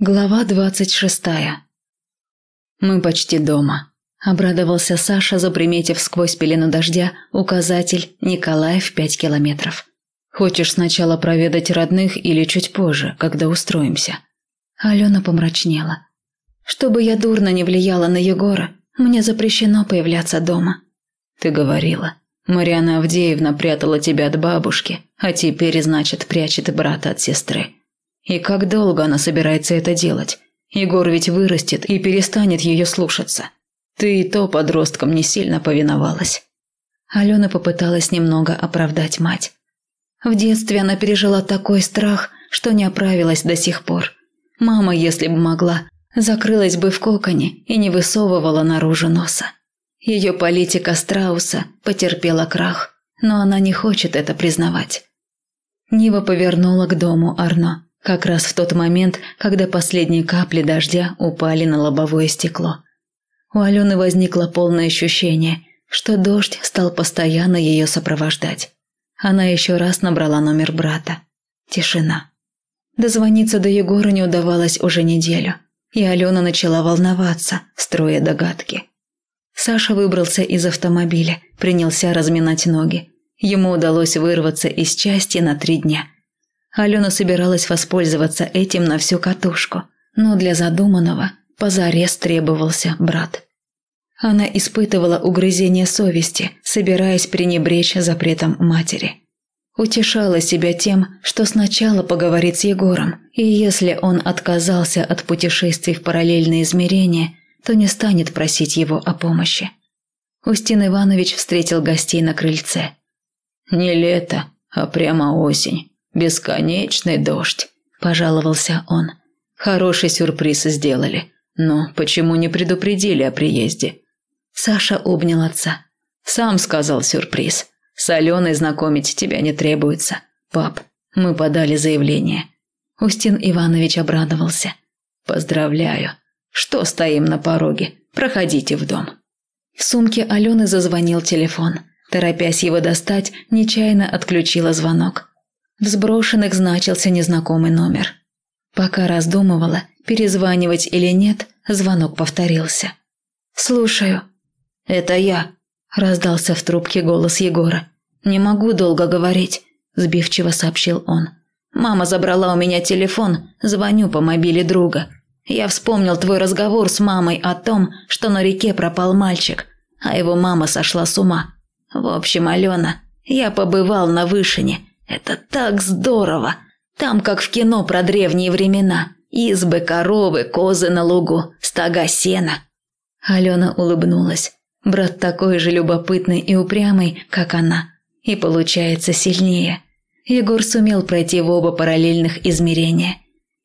Глава двадцать шестая. «Мы почти дома», – обрадовался Саша, заприметив сквозь пелену дождя указатель «Николаев пять километров». «Хочешь сначала проведать родных или чуть позже, когда устроимся?» Алена помрачнела. «Чтобы я дурно не влияла на Егора, мне запрещено появляться дома». «Ты говорила. Мариана Авдеевна прятала тебя от бабушки, а теперь, значит, прячет брата от сестры». И как долго она собирается это делать? Егор ведь вырастет и перестанет ее слушаться. Ты и то подросткам не сильно повиновалась. Алена попыталась немного оправдать мать. В детстве она пережила такой страх, что не оправилась до сих пор. Мама, если бы могла, закрылась бы в коконе и не высовывала наружу носа. Ее политика страуса потерпела крах, но она не хочет это признавать. Нива повернула к дому Арно. Как раз в тот момент, когда последние капли дождя упали на лобовое стекло. У Алены возникло полное ощущение, что дождь стал постоянно ее сопровождать. Она еще раз набрала номер брата. Тишина. Дозвониться до Егора не удавалось уже неделю, и Алена начала волноваться, строя догадки. Саша выбрался из автомобиля, принялся разминать ноги. Ему удалось вырваться из части на три дня – Алена собиралась воспользоваться этим на всю катушку, но для задуманного позарез требовался брат. Она испытывала угрызение совести, собираясь пренебречь запретом матери. Утешала себя тем, что сначала поговорит с Егором, и если он отказался от путешествий в параллельные измерения, то не станет просить его о помощи. Устин Иванович встретил гостей на крыльце. «Не лето, а прямо осень. «Бесконечный дождь», – пожаловался он. «Хороший сюрприз сделали. Но почему не предупредили о приезде?» Саша обнял отца. «Сам сказал сюрприз. С Аленой знакомить тебя не требуется. Пап, мы подали заявление». Устин Иванович обрадовался. «Поздравляю. Что стоим на пороге? Проходите в дом». В сумке Алены зазвонил телефон. Торопясь его достать, нечаянно отключила звонок. В сброшенных значился незнакомый номер. Пока раздумывала, перезванивать или нет, звонок повторился. «Слушаю». «Это я», – раздался в трубке голос Егора. «Не могу долго говорить», – сбивчиво сообщил он. «Мама забрала у меня телефон, звоню по мобиле друга. Я вспомнил твой разговор с мамой о том, что на реке пропал мальчик, а его мама сошла с ума. В общем, Алена, я побывал на вышине это так здорово! Там, как в кино про древние времена. Избы, коровы, козы на лугу, стога сена. Алена улыбнулась. Брат такой же любопытный и упрямый, как она. И получается сильнее. Егор сумел пройти в оба параллельных измерения.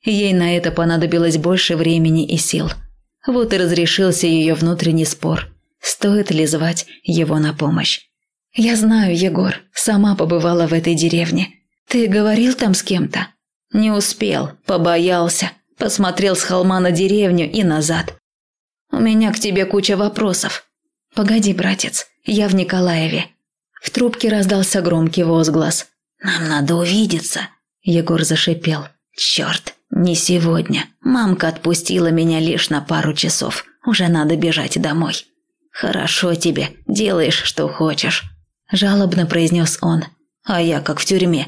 Ей на это понадобилось больше времени и сил. Вот и разрешился ее внутренний спор. Стоит ли звать его на помощь? «Я знаю, Егор, сама побывала в этой деревне. Ты говорил там с кем-то?» «Не успел, побоялся. Посмотрел с холма на деревню и назад. У меня к тебе куча вопросов». «Погоди, братец, я в Николаеве». В трубке раздался громкий возглас. «Нам надо увидеться», – Егор зашипел. «Черт, не сегодня. Мамка отпустила меня лишь на пару часов. Уже надо бежать домой». «Хорошо тебе, делаешь, что хочешь». – жалобно произнес он. «А я как в тюрьме».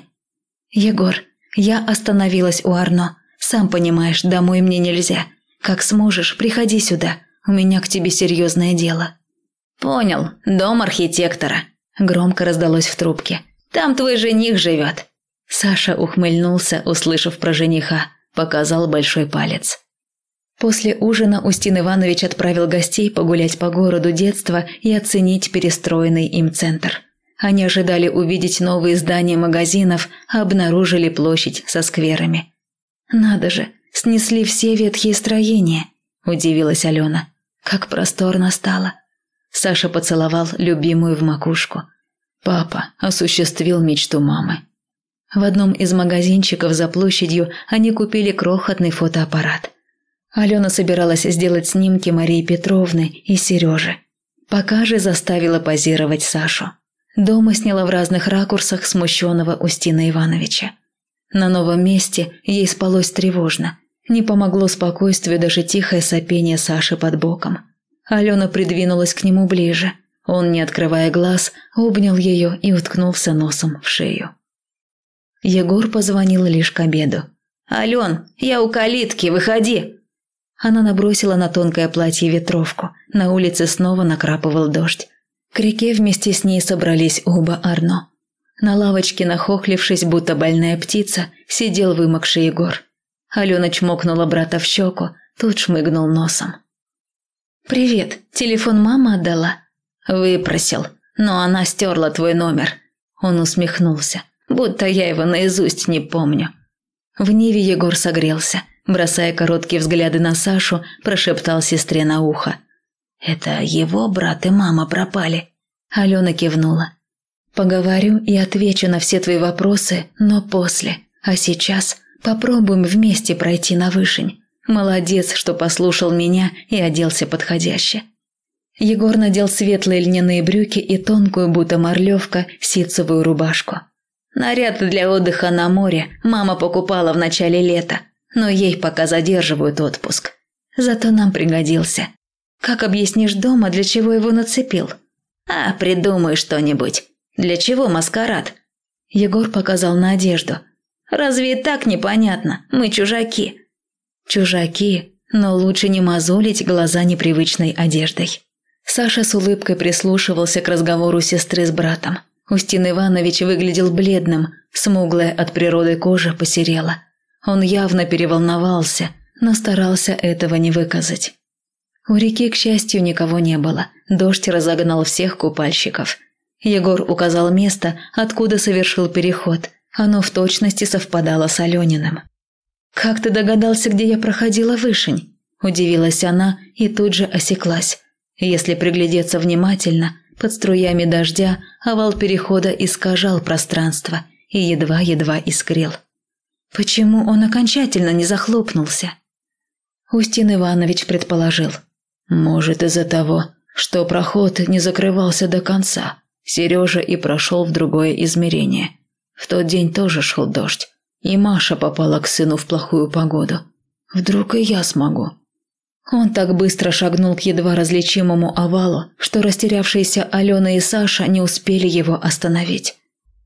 «Егор, я остановилась у Арно. Сам понимаешь, домой мне нельзя. Как сможешь, приходи сюда. У меня к тебе серьезное дело». «Понял. Дом архитектора», – громко раздалось в трубке. «Там твой жених живет». Саша ухмыльнулся, услышав про жениха, показал большой палец. После ужина Устин Иванович отправил гостей погулять по городу детства и оценить перестроенный им центр. Они ожидали увидеть новые здания магазинов, а обнаружили площадь со скверами. «Надо же, снесли все ветхие строения», – удивилась Алена. «Как просторно стало». Саша поцеловал любимую в макушку. Папа осуществил мечту мамы. В одном из магазинчиков за площадью они купили крохотный фотоаппарат. Алена собиралась сделать снимки Марии Петровны и Сережи. Пока же заставила позировать Сашу. Дома сняла в разных ракурсах смущенного Устина Ивановича. На новом месте ей спалось тревожно. Не помогло спокойствию даже тихое сопение Саши под боком. Алена придвинулась к нему ближе. Он, не открывая глаз, обнял ее и уткнулся носом в шею. Егор позвонил лишь к обеду. «Ален, я у калитки, выходи!» Она набросила на тонкое платье ветровку. На улице снова накрапывал дождь. К реке вместе с ней собрались оба Арно. На лавочке, нахохлившись, будто больная птица, сидел вымокший Егор. Алена чмокнула брата в щеку, тут шмыгнул носом. «Привет, телефон мама отдала?» «Выпросил, но она стерла твой номер». Он усмехнулся, будто я его наизусть не помню. В Ниве Егор согрелся, бросая короткие взгляды на Сашу, прошептал сестре на ухо. «Это его брат и мама пропали». Алена кивнула. «Поговорю и отвечу на все твои вопросы, но после. А сейчас попробуем вместе пройти на вышень. Молодец, что послушал меня и оделся подходяще». Егор надел светлые льняные брюки и тонкую, будто морлевка, ситцевую рубашку. Наряд для отдыха на море мама покупала в начале лета, но ей пока задерживают отпуск. Зато нам пригодился. Как объяснишь дома, для чего его нацепил? А, придумай что-нибудь. Для чего маскарад? Егор показал на одежду. Разве и так непонятно? Мы чужаки. Чужаки, но лучше не мозолить глаза непривычной одеждой. Саша с улыбкой прислушивался к разговору сестры с братом. Устин Иванович выглядел бледным, смуглая от природы кожа посерела. Он явно переволновался, но старался этого не выказать. У реки, к счастью, никого не было. Дождь разогнал всех купальщиков. Егор указал место, откуда совершил переход. Оно в точности совпадало с Алёниным. «Как ты догадался, где я проходила вышень?» – удивилась она и тут же осеклась. Если приглядеться внимательно, под струями дождя овал перехода искажал пространство и едва-едва искрил. Почему он окончательно не захлопнулся? Устин Иванович предположил. Может, из-за того, что проход не закрывался до конца. Сережа и прошел в другое измерение. В тот день тоже шел дождь, и Маша попала к сыну в плохую погоду. Вдруг и я смогу. Он так быстро шагнул к едва различимому овалу, что растерявшиеся Алена и Саша не успели его остановить.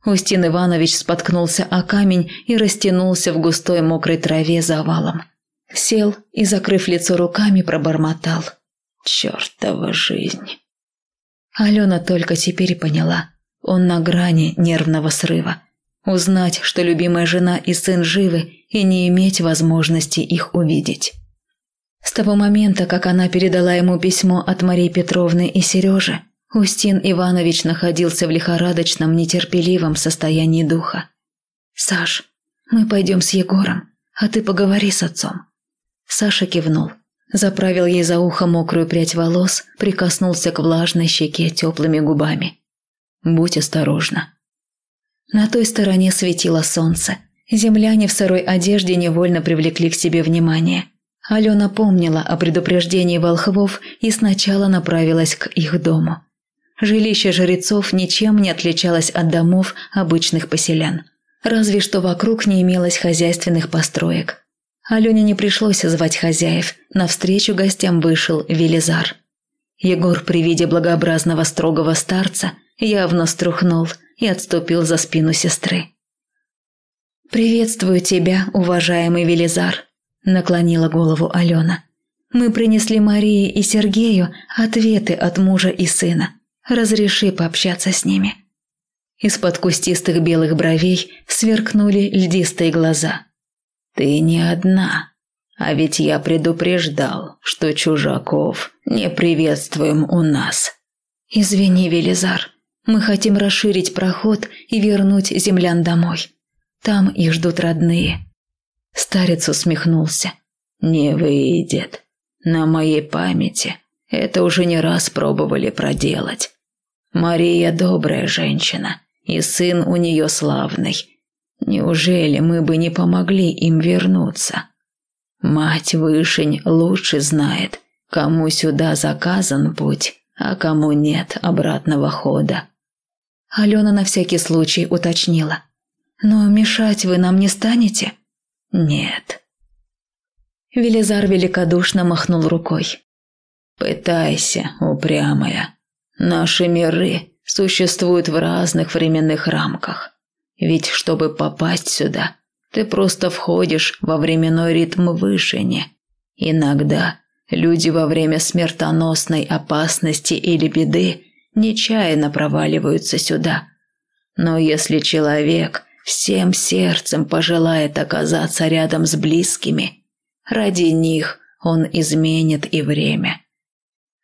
Устин Иванович споткнулся о камень и растянулся в густой мокрой траве за овалом. Сел и, закрыв лицо руками, пробормотал. «Чертова жизнь!» Алена только теперь поняла. Он на грани нервного срыва. Узнать, что любимая жена и сын живы, и не иметь возможности их увидеть. С того момента, как она передала ему письмо от Марии Петровны и Сережи, Устин Иванович находился в лихорадочном, нетерпеливом состоянии духа. «Саш, мы пойдем с Егором, а ты поговори с отцом». Саша кивнул, заправил ей за ухо мокрую прядь волос, прикоснулся к влажной щеке теплыми губами. «Будь осторожна». На той стороне светило солнце. Земляне в сырой одежде невольно привлекли к себе внимание – Алена помнила о предупреждении волхвов и сначала направилась к их дому. Жилище жрецов ничем не отличалось от домов обычных поселян. Разве что вокруг не имелось хозяйственных построек. Алене не пришлось звать хозяев, навстречу гостям вышел Велизар. Егор при виде благообразного строгого старца явно струхнул и отступил за спину сестры. «Приветствую тебя, уважаемый Велизар», наклонила голову Алена. Мы принесли Марии и Сергею ответы от мужа и сына. Разреши пообщаться с ними. Из-под кустистых белых бровей сверкнули льдистые глаза. Ты не одна. А ведь я предупреждал, что чужаков не приветствуем у нас. Извини, Велизар. Мы хотим расширить проход и вернуть землян домой. Там их ждут родные. Старец усмехнулся. «Не выйдет. На моей памяти это уже не раз пробовали проделать. Мария добрая женщина, и сын у нее славный. Неужели мы бы не помогли им вернуться? Мать Вышень лучше знает, кому сюда заказан путь, а кому нет обратного хода». Алена на всякий случай уточнила. «Но мешать вы нам не станете?» Нет. Велизар великодушно махнул рукой. «Пытайся, упрямая. Наши миры существуют в разных временных рамках. Ведь чтобы попасть сюда, ты просто входишь во временной ритм вышине. Иногда люди во время смертоносной опасности или беды нечаянно проваливаются сюда. Но если человек всем сердцем пожелает оказаться рядом с близкими, ради них он изменит и время.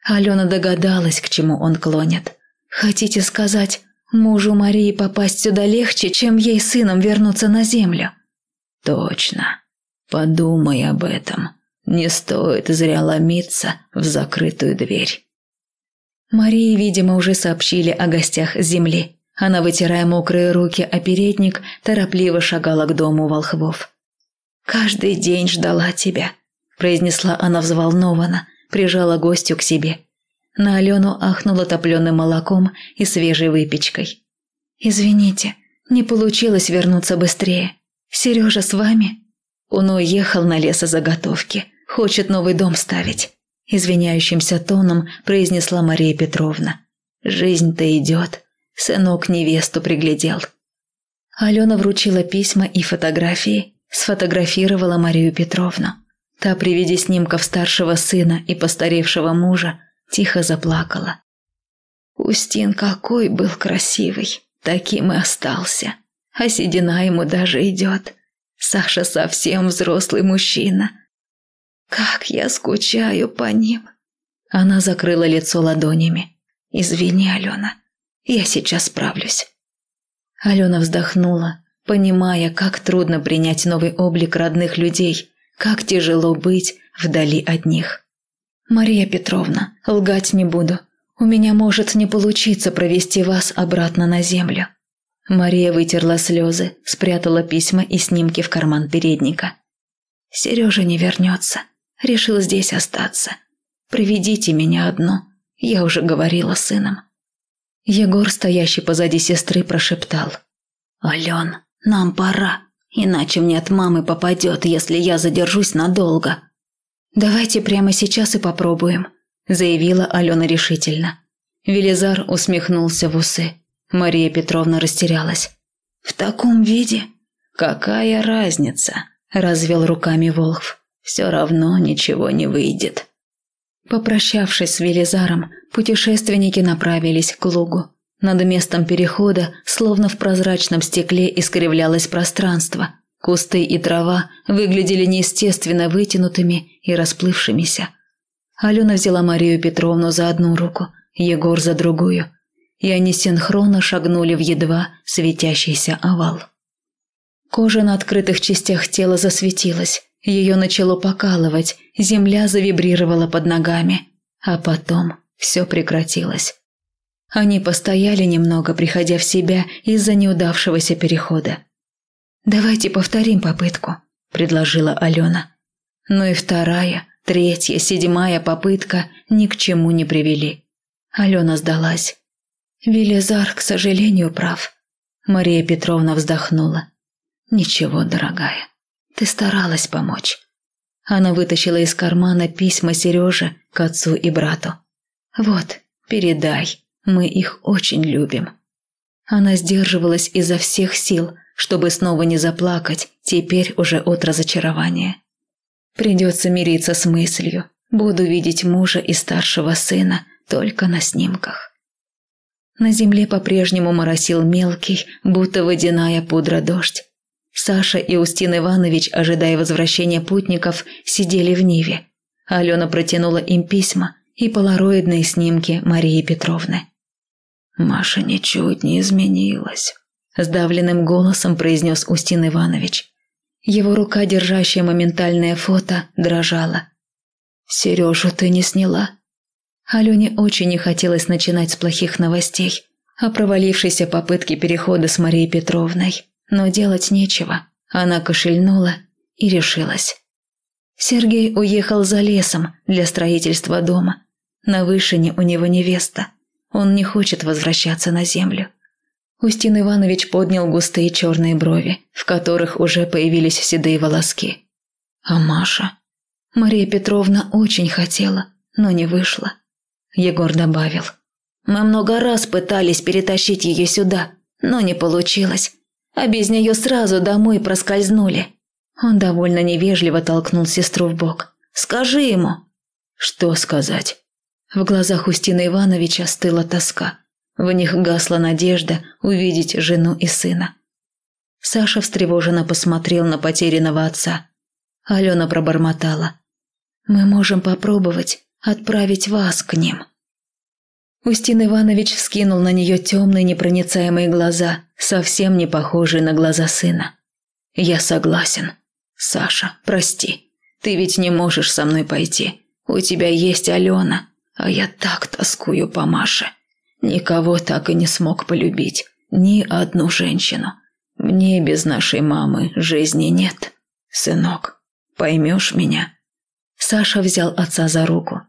Алена догадалась, к чему он клонит. «Хотите сказать, мужу Марии попасть сюда легче, чем ей сыном вернуться на землю?» Точно. Подумай об этом. Не стоит зря ломиться в закрытую дверь. Марии, видимо, уже сообщили о гостях с земли. Она, вытирая мокрые руки о передник, торопливо шагала к дому волхвов. «Каждый день ждала тебя», – произнесла она взволнованно, прижала гостю к себе. На Алену ахнула топленым молоком и свежей выпечкой. «Извините, не получилось вернуться быстрее. Сережа с вами?» Он уехал на лесозаготовки, хочет новый дом ставить. Извиняющимся тоном произнесла Мария Петровна. «Жизнь-то идет. Сынок невесту приглядел». Алена вручила письма и фотографии, сфотографировала Марию Петровну. Та при виде снимков старшего сына и постаревшего мужа тихо заплакала. Устин какой был красивый, таким и остался а седина ему даже идет. Саша совсем взрослый мужчина. Как я скучаю по ним. Она закрыла лицо ладонями. «Извини, Алена, я сейчас справлюсь». Алена вздохнула, понимая, как трудно принять новый облик родных людей, как тяжело быть вдали от них. «Мария Петровна, лгать не буду. У меня может не получиться провести вас обратно на землю. Мария вытерла слезы, спрятала письма и снимки в карман передника. «Сережа не вернется. Решил здесь остаться. Приведите меня одну. Я уже говорила сыном». Егор, стоящий позади сестры, прошептал. «Ален, нам пора, иначе мне от мамы попадет, если я задержусь надолго». «Давайте прямо сейчас и попробуем», – заявила Алена решительно. Велизар усмехнулся в усы. Мария Петровна растерялась. «В таком виде? Какая разница?» – развел руками Волхв. «Все равно ничего не выйдет». Попрощавшись с Велизаром, путешественники направились к лугу. Над местом перехода, словно в прозрачном стекле, искривлялось пространство. Кусты и трава выглядели неестественно вытянутыми и расплывшимися. Алена взяла Марию Петровну за одну руку, Егор за другую – и они синхронно шагнули в едва светящийся овал. Кожа на открытых частях тела засветилась, ее начало покалывать, земля завибрировала под ногами, а потом все прекратилось. Они постояли немного, приходя в себя из-за неудавшегося перехода. «Давайте повторим попытку», – предложила Алена. Но и вторая, третья, седьмая попытка ни к чему не привели. Алена сдалась. Велизар, к сожалению, прав. Мария Петровна вздохнула. Ничего, дорогая, ты старалась помочь. Она вытащила из кармана письма Сереже к отцу и брату. Вот, передай, мы их очень любим. Она сдерживалась изо всех сил, чтобы снова не заплакать, теперь уже от разочарования. Придется мириться с мыслью. Буду видеть мужа и старшего сына только на снимках. На земле по-прежнему моросил мелкий, будто водяная пудра дождь. Саша и Устин Иванович, ожидая возвращения путников, сидели в Ниве. Алена протянула им письма и полароидные снимки Марии Петровны. «Маша ничуть не изменилась», – сдавленным голосом произнес Устин Иванович. Его рука, держащая моментальное фото, дрожала. «Сережу ты не сняла?» Алене очень не хотелось начинать с плохих новостей о провалившейся попытке перехода с Марией Петровной, но делать нечего. Она кошельнула и решилась. Сергей уехал за лесом для строительства дома. На вышине у него невеста. Он не хочет возвращаться на землю. Устин Иванович поднял густые черные брови, в которых уже появились седые волоски. А Маша? Мария Петровна очень хотела, но не вышло. Егор добавил. Мы много раз пытались перетащить ее сюда, но не получилось. А без нее сразу домой проскользнули. Он довольно невежливо толкнул сестру в бок. «Скажи ему». «Что сказать?» В глазах Устина Ивановича стыла тоска. В них гасла надежда увидеть жену и сына. Саша встревоженно посмотрел на потерянного отца. Алена пробормотала. «Мы можем попробовать отправить вас к ним». Устин Иванович вскинул на нее темные непроницаемые глаза, совсем не похожие на глаза сына. «Я согласен. Саша, прости. Ты ведь не можешь со мной пойти. У тебя есть Алена, а я так тоскую по Маше. Никого так и не смог полюбить. Ни одну женщину. Мне без нашей мамы жизни нет. Сынок, поймешь меня?» Саша взял отца за руку.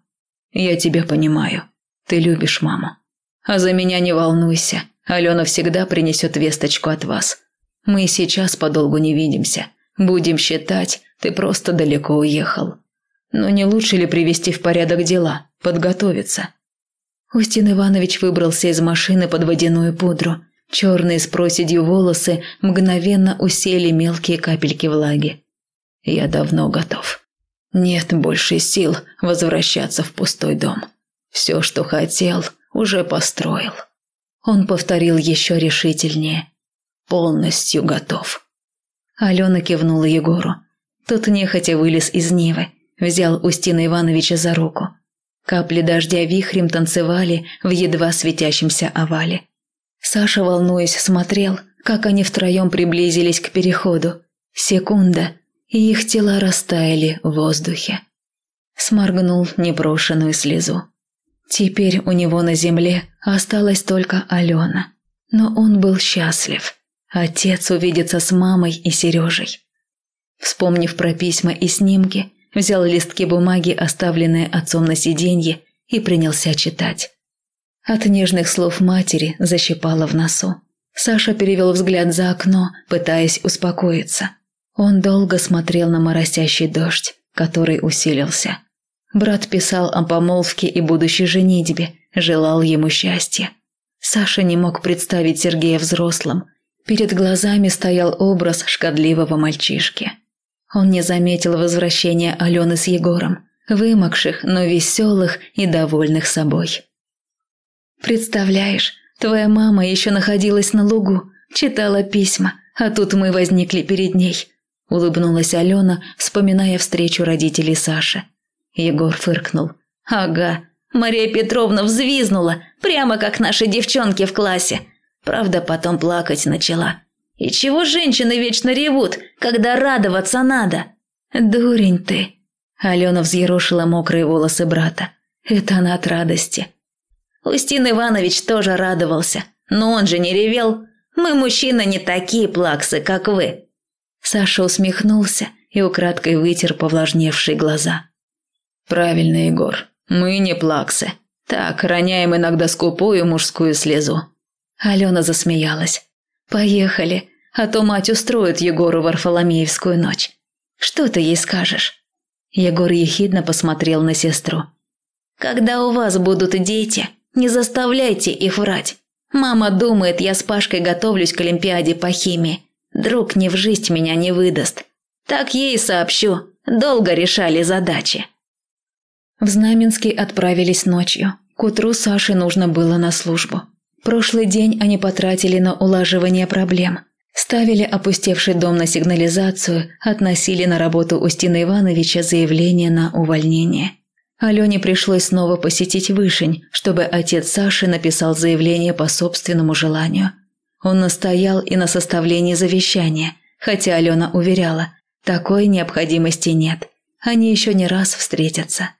«Я тебя понимаю. Ты любишь маму. А за меня не волнуйся. Алена всегда принесет весточку от вас. Мы сейчас подолгу не видимся. Будем считать, ты просто далеко уехал. Но не лучше ли привести в порядок дела, подготовиться?» Устин Иванович выбрался из машины под водяную пудру. Черные с проседью волосы мгновенно усели мелкие капельки влаги. «Я давно готов. Нет больше сил возвращаться в пустой дом. Все, что хотел, уже построил. Он повторил еще решительнее. Полностью готов. Алена кивнула Егору. Тот нехотя вылез из Нивы, взял Устина Ивановича за руку. Капли дождя вихрем танцевали в едва светящемся овале. Саша, волнуясь, смотрел, как они втроем приблизились к переходу. Секунда, и их тела растаяли в воздухе. Сморгнул непрошенную слезу. Теперь у него на земле осталась только Алена. Но он был счастлив. Отец увидится с мамой и Сережей. Вспомнив про письма и снимки, взял листки бумаги, оставленные отцом на сиденье, и принялся читать. От нежных слов матери защипало в носу. Саша перевел взгляд за окно, пытаясь успокоиться. Он долго смотрел на моросящий дождь, который усилился. Брат писал о помолвке и будущей женитьбе, желал ему счастья. Саша не мог представить Сергея взрослым. Перед глазами стоял образ шкодливого мальчишки. Он не заметил возвращения Алены с Егором, вымокших, но веселых и довольных собой. «Представляешь, твоя мама еще находилась на лугу, читала письма, а тут мы возникли перед ней», – улыбнулась Алена, вспоминая встречу родителей Саши. Егор фыркнул. «Ага, Мария Петровна взвизнула, прямо как наши девчонки в классе. Правда, потом плакать начала. И чего женщины вечно ревут, когда радоваться надо?» «Дурень ты!» Алена взъерошила мокрые волосы брата. «Это она от радости». Устин Иванович тоже радовался, но он же не ревел. Мы, мужчины, не такие плаксы, как вы. Саша усмехнулся и украдкой вытер повлажневшие глаза. «Правильно, Егор. Мы не плаксы. Так, роняем иногда скупую мужскую слезу». Алена засмеялась. «Поехали, а то мать устроит Егору Варфоломеевскую ночь. Что ты ей скажешь?» Егор ехидно посмотрел на сестру. «Когда у вас будут дети, не заставляйте их врать. Мама думает, я с Пашкой готовлюсь к Олимпиаде по химии. Друг не в жизнь меня не выдаст. Так ей сообщу. Долго решали задачи». В Знаменский отправились ночью. К утру Саше нужно было на службу. Прошлый день они потратили на улаживание проблем. Ставили опустевший дом на сигнализацию, относили на работу Устина Ивановича заявление на увольнение. Алене пришлось снова посетить Вышень, чтобы отец Саши написал заявление по собственному желанию. Он настоял и на составлении завещания, хотя Алена уверяла, такой необходимости нет. Они еще не раз встретятся.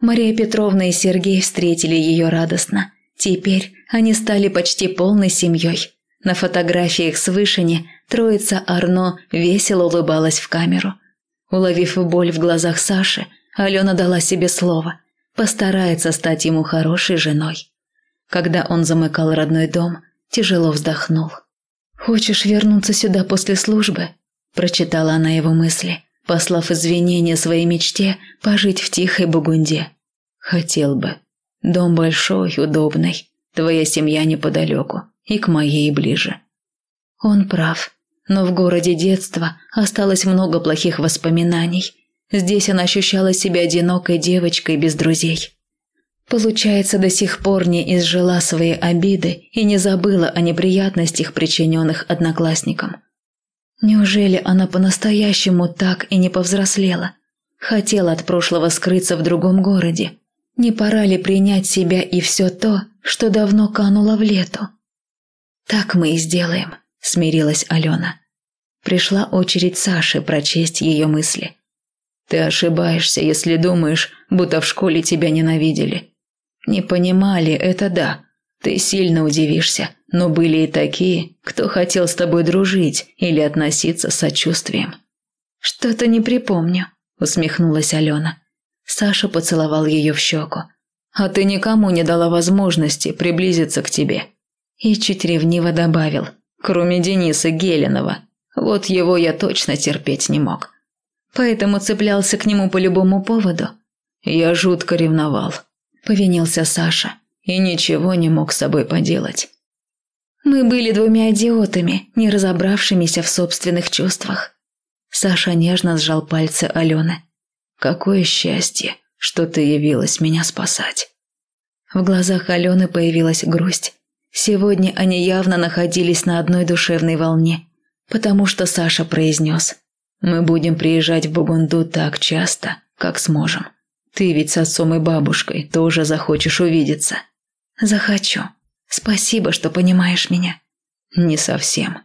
Мария Петровна и Сергей встретили ее радостно. Теперь они стали почти полной семьей. На фотографиях с вышини троица Арно весело улыбалась в камеру. Уловив боль в глазах Саши, Алена дала себе слово. Постарается стать ему хорошей женой. Когда он замыкал родной дом, тяжело вздохнул. «Хочешь вернуться сюда после службы?» – прочитала она его мысли. послав извинения своей мечте пожить в тихой Бугунде. Хотел бы. Дом большой, удобный. Твоя семья неподалеку, и к моей ближе. Он прав. Но в городе детства осталось много плохих воспоминаний. Здесь она ощущала себя одинокой девочкой без друзей. Получается, до сих пор не изжила свои обиды и не забыла о неприятностях, причиненных одноклассникам. Неужели она по-настоящему так и не повзрослела? Хотела от прошлого скрыться в другом городе. Не пора ли принять себя и все то, что давно кануло в лету? Так мы и сделаем, смирилась Алена. Пришла очередь Саши прочесть ее мысли. Ты ошибаешься, если думаешь, будто в школе тебя ненавидели. Не понимали, это да. Ты сильно удивишься, но были и такие, кто хотел с тобой дружить или относиться с сочувствием. Что-то не припомню, усмехнулась Алена. Саша поцеловал ее в щеку. А ты никому не дала возможности приблизиться к тебе. И чуть ревниво добавил, кроме Дениса Геленова. Вот его я точно терпеть не мог. Поэтому цеплялся к нему по любому поводу. Я жутко ревновал, повинился Саша и ничего не мог с собой поделать. Мы были двумя идиотами, не разобравшимися в собственных чувствах. Саша нежно сжал пальцы Алены. Какое счастье, что ты явилась меня спасать. В глазах Алены появилась грусть. Сегодня они явно находились на одной душевной волне, потому что Саша произнес «Мы будем приезжать в Бугунду так часто, как сможем. Ты ведь с отцом и бабушкой тоже захочешь увидеться». «Захочу. Спасибо, что понимаешь меня». «Не совсем».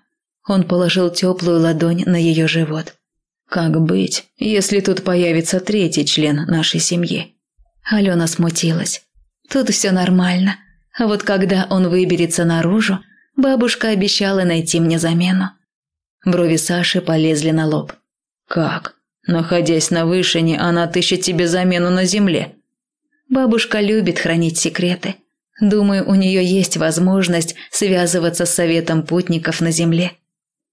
Он положил теплую ладонь на ее живот. «Как быть, если тут появится третий член нашей семьи?» Алена смутилась. «Тут все нормально. А вот когда он выберется наружу, бабушка обещала найти мне замену». Брови Саши полезли на лоб. «Как? Находясь на вышине, она отыщет тебе замену на земле?» Бабушка любит хранить секреты. Думаю, у нее есть возможность связываться с советом путников на земле.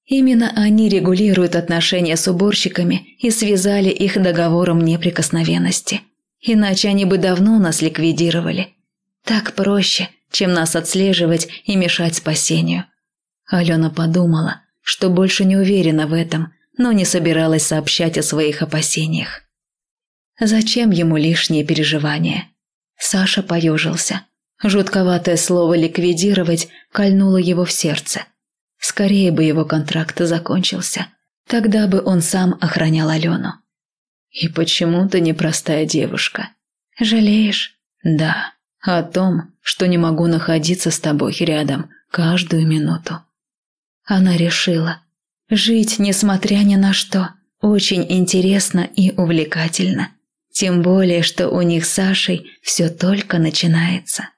Именно они регулируют отношения с уборщиками и связали их договором неприкосновенности. Иначе они бы давно нас ликвидировали. Так проще, чем нас отслеживать и мешать спасению. Алена подумала, что больше не уверена в этом, но не собиралась сообщать о своих опасениях. Зачем ему лишние переживания? Саша поежился. Жутковатое слово «ликвидировать» кольнуло его в сердце – Скорее бы его контракт закончился. Тогда бы он сам охранял Алену. И почему ты непростая девушка? Жалеешь? Да. О том, что не могу находиться с тобой рядом каждую минуту. Она решила. Жить, несмотря ни на что, очень интересно и увлекательно. Тем более, что у них с Сашей все только начинается.